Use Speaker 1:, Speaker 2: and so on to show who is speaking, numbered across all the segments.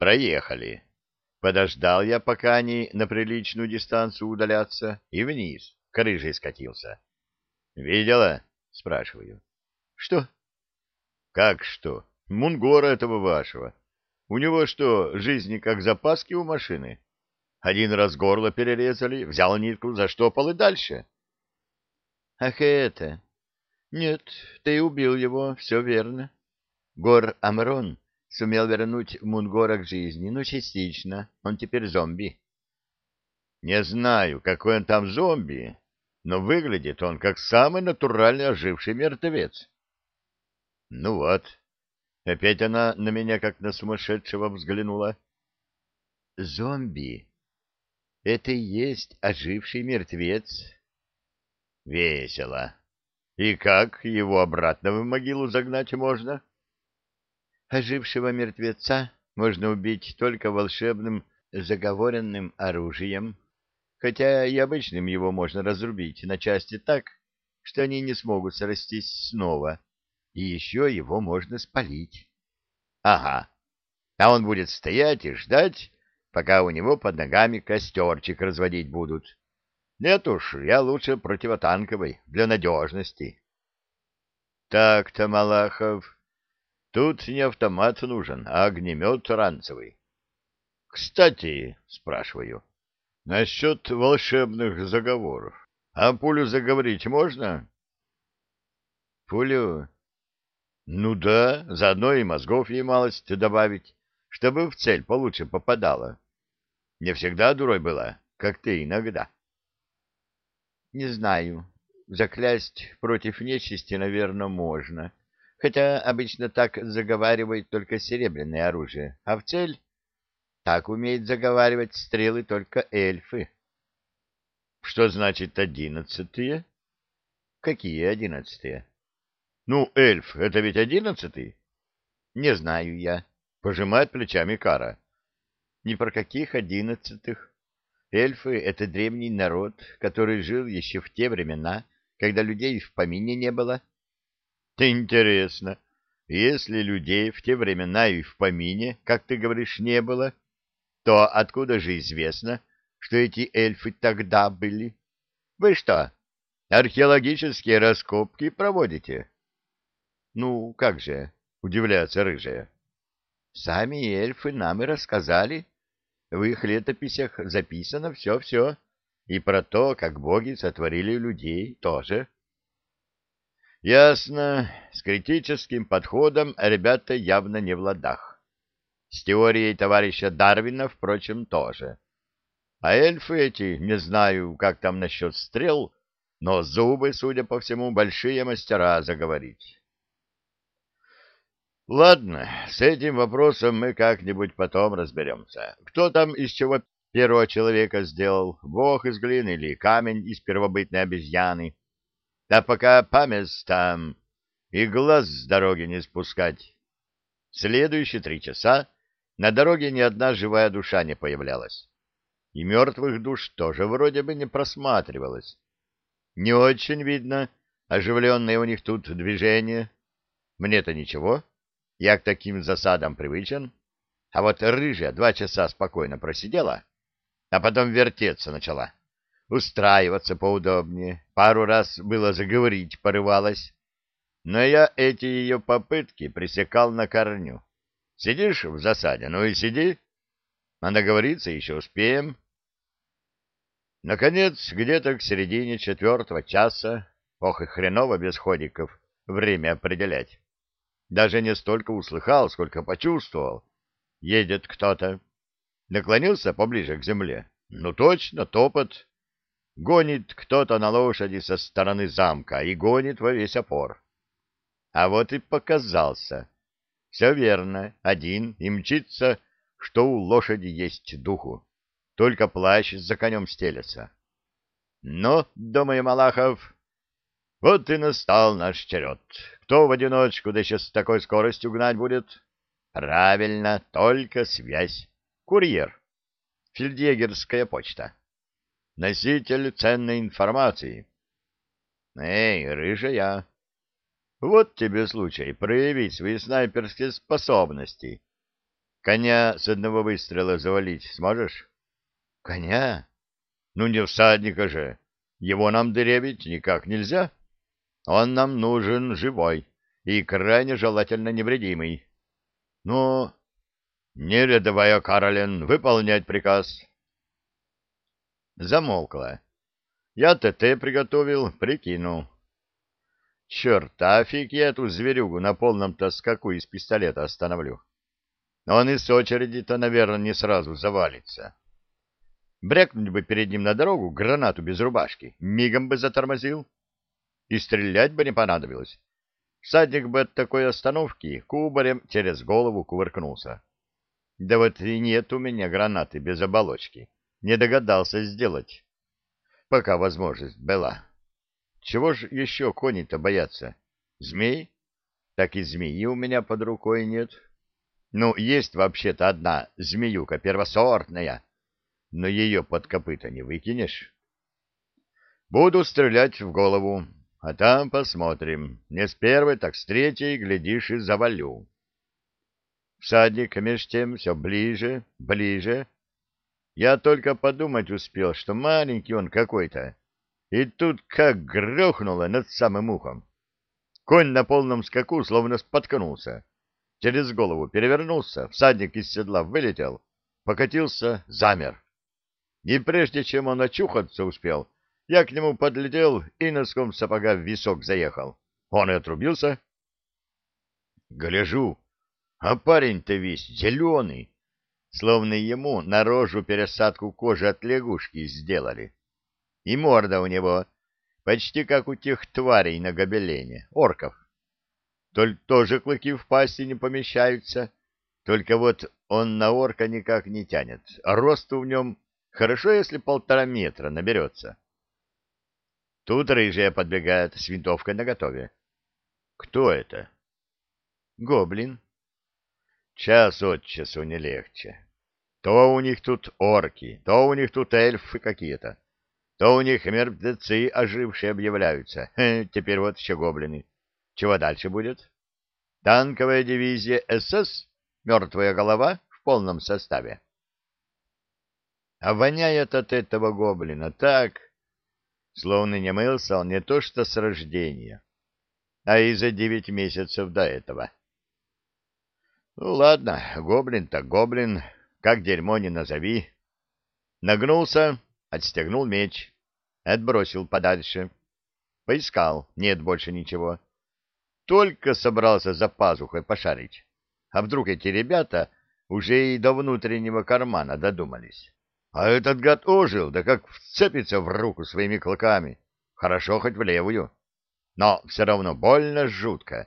Speaker 1: Проехали. Подождал я, пока они на приличную дистанцию удалятся, и вниз, к рыжей скатился. «Видела?» — спрашиваю. «Что?» «Как что? Мунгора этого вашего. У него что, жизни как запаски у машины? Один раз горло перерезали, взял нитку, заштопал и дальше».
Speaker 2: «Ах, это...» «Нет, ты убил его, все верно. Гор Амрон сумел вернуть Мунгора к жизни, но частично. Он теперь зомби.
Speaker 1: Не знаю, какой он там зомби, но выглядит он как самый натуральный оживший мертвец. Ну вот, опять она на меня как на сумасшедшего взглянула.
Speaker 2: Зомби? Это и есть оживший мертвец?
Speaker 1: Весело. И как его обратно в могилу загнать можно?
Speaker 2: — Ожившего мертвеца можно убить только волшебным заговоренным оружием, хотя и обычным его можно разрубить на части так, что они не смогут срастись снова, и еще его можно спалить.
Speaker 1: Ага, а он будет стоять и ждать, пока у него под ногами костерчик разводить будут. Нет уж, я лучше противотанковый, для надежности. Так-то, Малахов, Тут не автомат нужен, а огнемет ранцевый. — Кстати, — спрашиваю, — насчет волшебных заговоров. А пулю заговорить можно?
Speaker 2: — Пулю?
Speaker 1: — Ну да, заодно и мозгов ей малость добавить, чтобы в цель получше попадала. Не всегда дурой была, как ты иногда.
Speaker 2: — Не знаю. Заклясть против нечисти, наверное, можно. — хотя обычно так заговаривает только серебряное оружие, а в цель так умеют заговаривать стрелы только эльфы.
Speaker 1: — Что значит одиннадцатые?
Speaker 2: — Какие одиннадцатые?
Speaker 1: — Ну, эльф, это ведь одиннадцатый?
Speaker 2: — Не знаю я.
Speaker 1: — пожимает плечами Кара.
Speaker 2: — Ни про каких одиннадцатых. Эльфы — это древний народ, который жил еще в те времена, когда людей в помине не было.
Speaker 1: — Интересно, если людей в те времена и в помине, как ты говоришь, не было, то откуда же известно, что эти эльфы тогда были? Вы что, археологические раскопки проводите?
Speaker 2: Ну, как же, удивляется рыжая. Сами эльфы нам и рассказали. В их летописях записано все-все. И про то, как боги сотворили людей, тоже.
Speaker 1: — Ясно. С критическим подходом ребята явно не в ладах. С теорией товарища Дарвина, впрочем, тоже. А эльфы эти, не знаю, как там насчет стрел, но зубы, судя по всему, большие мастера заговорить. Ладно, с этим вопросом мы как-нибудь потом разберемся. Кто там из чего первого человека сделал? Бог из глины или камень из первобытной обезьяны? А пока память там и глаз с дороги не спускать. Следующие три часа на дороге ни одна живая душа не появлялась. И мертвых душ тоже вроде бы не просматривалось. Не очень видно оживленное у них тут движение. Мне-то ничего, я к таким засадам привычен. А вот рыжая два часа спокойно просидела, а потом вертеться начала устраиваться поудобнее. Пару раз было заговорить порывалась. Но я эти ее попытки пресекал на корню. Сидишь в засаде, ну и сиди. А договориться еще успеем. Наконец, где-то к середине четвертого часа, ох и хреново без ходиков, время определять. Даже не столько услыхал, сколько почувствовал. Едет кто-то. Наклонился поближе к земле. Ну точно, топот. Гонит кто-то на лошади со стороны замка и гонит во весь опор. А вот и показался. Все верно, один, и мчится, что у лошади есть духу. Только плащ за конем стелется. Но, думаю, Малахов, вот и настал наш черед. Кто в одиночку, да еще с такой скоростью гнать будет? Правильно, только связь. Курьер. Фельдъегерская почта носитель ценной информации. Эй, рыжая, вот тебе случай проявить свои снайперские способности. Коня с одного выстрела завалить сможешь?
Speaker 2: Коня?
Speaker 1: Ну, не всадника же. Его нам дырявить никак нельзя. Он нам нужен живой и крайне желательно невредимый. Ну, не рядовая Каролин, выполнять приказ. Замолкла. Я ТТ приготовил, прикинул. Черт, а фиг я эту зверюгу на полном-то скаку из пистолета остановлю. Он из очереди-то, наверное, не сразу завалится. Брякнуть бы перед ним на дорогу гранату без рубашки, мигом бы затормозил. И стрелять бы не понадобилось. Всадник бы от такой остановки кубарем через голову кувыркнулся. Да вот и нет у меня гранаты без оболочки. Не догадался сделать, пока возможность была. Чего ж еще кони-то боятся? Змей? Так и змеи у меня под рукой нет. Ну, есть вообще-то одна змеюка первосортная, но ее под копыта не выкинешь. Буду стрелять в голову, а там посмотрим. Не с первой, так с третьей, глядишь, и завалю. Всадник меж тем все ближе, ближе. Я только подумать успел, что маленький он какой-то. И тут как грохнуло над самым ухом. Конь на полном скаку словно споткнулся. Через голову перевернулся, всадник из седла вылетел, покатился, замер. И прежде чем он очухаться успел, я к нему подлетел и носком сапога в висок заехал. Он и отрубился. Гляжу, а парень-то весь зеленый, словно ему на рожу пересадку кожи от лягушки сделали. И морда у него почти как у тех тварей на гобелене, орков. Только тоже клыки в пасти не помещаются, только вот он на орка никак не тянет, а росту в нем хорошо, если полтора метра наберется. Тут рыжая подбегает с винтовкой наготове. Кто это? Гоблин. Час от часу не легче. То у них тут орки, то у них тут эльфы какие-то, то у них мертвецы ожившие объявляются. Хе, теперь вот еще гоблины. Чего дальше будет? Танковая дивизия СС? Мертвая голова в полном составе. А воняет от этого гоблина так, словно не мылся он не то что с рождения, а и за девять месяцев до этого. Ну ладно, гоблин так гоблин, как дерьмо не назови. Нагнулся, отстегнул меч, отбросил подальше. Поискал, нет больше ничего. Только собрался за пазухой пошарить. А вдруг эти ребята уже и до внутреннего кармана додумались. А этот гад ожил, да как вцепится в руку своими клыками. Хорошо хоть в левую. Но все равно больно жутко.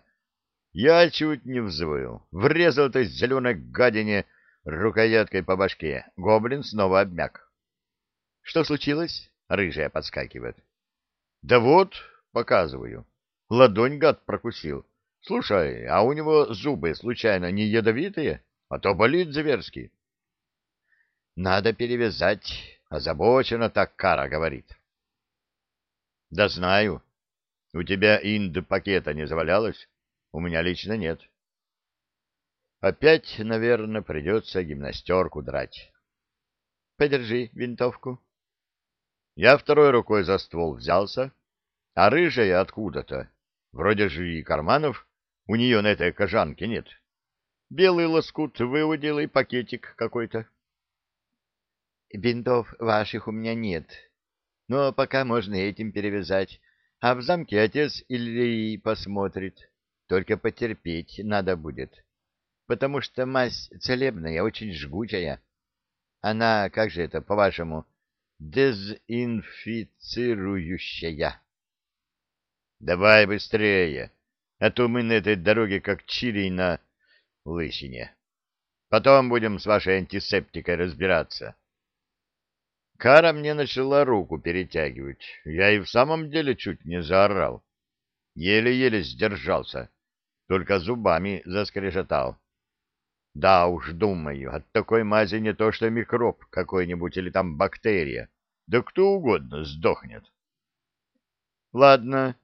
Speaker 1: Я чуть не взвыл. Врезал этой зеленой гадине рукояткой по башке. Гоблин снова обмяк. — Что случилось? — рыжая подскакивает. — Да вот, показываю. Ладонь гад прокусил. Слушай, а у него зубы случайно не ядовитые? А то болит зверски. — Надо перевязать. Озабоченно так Кара говорит. — Да знаю. У тебя инд-пакета не завалялось? У меня лично нет. Опять, наверное, придется гимнастерку драть. Подержи винтовку. Я второй рукой за ствол взялся, а рыжая откуда-то. Вроде же и карманов у нее на этой кожанке нет. Белый лоскут выудил и пакетик какой-то. Бинтов ваших у меня нет, но пока можно этим перевязать, а в замке отец или посмотрит. Только потерпеть надо будет, потому что мазь целебная, очень жгучая. Она, как же это, по-вашему, дезинфицирующая. Давай быстрее, а то мы на этой дороге как чили на лысине. Потом будем с вашей антисептикой разбираться. Кара мне начала руку перетягивать. Я и в самом деле чуть не заорал. Еле-еле сдержался, только зубами заскрежетал. Да уж, думаю, от такой мази не то что микроб какой-нибудь или там бактерия, да кто угодно сдохнет. Ладно,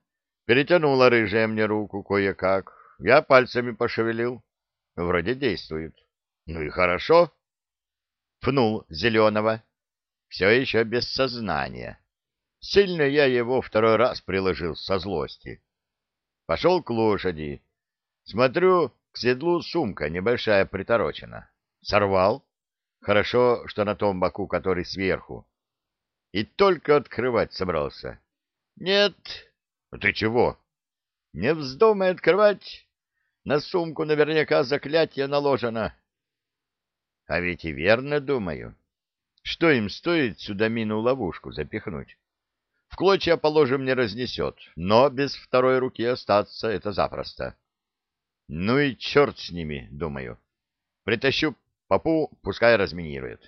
Speaker 1: перетянула рыжая мне руку кое-как. Я пальцами пошевелил. Вроде действует. Ну и хорошо. Пнул зеленого. Все еще без сознания. Сильно я его второй раз приложил со злости. Пошел к лошади. Смотрю, к седлу сумка небольшая приторочена. Сорвал. Хорошо, что на том боку, который сверху. И только открывать собрался. Нет. Ты чего? Не вздумай открывать. На сумку наверняка заклятие наложено. А ведь и верно думаю. Что им стоит сюда мину-ловушку запихнуть? В клочья, положим, не разнесет, но без второй руки остаться — это запросто. Ну и черт с ними, думаю. Притащу попу, пускай разминирует.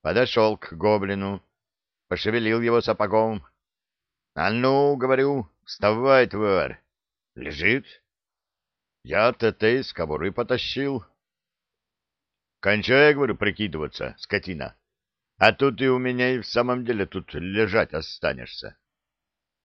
Speaker 1: Подошел к гоблину, пошевелил его сапогом. — А ну, — говорю, — вставай, тварь. Лежит. Я ТТ из кобуры потащил. Кончай, говорю, прикидываться, скотина. А тут и у меня и в самом деле тут лежать останешься.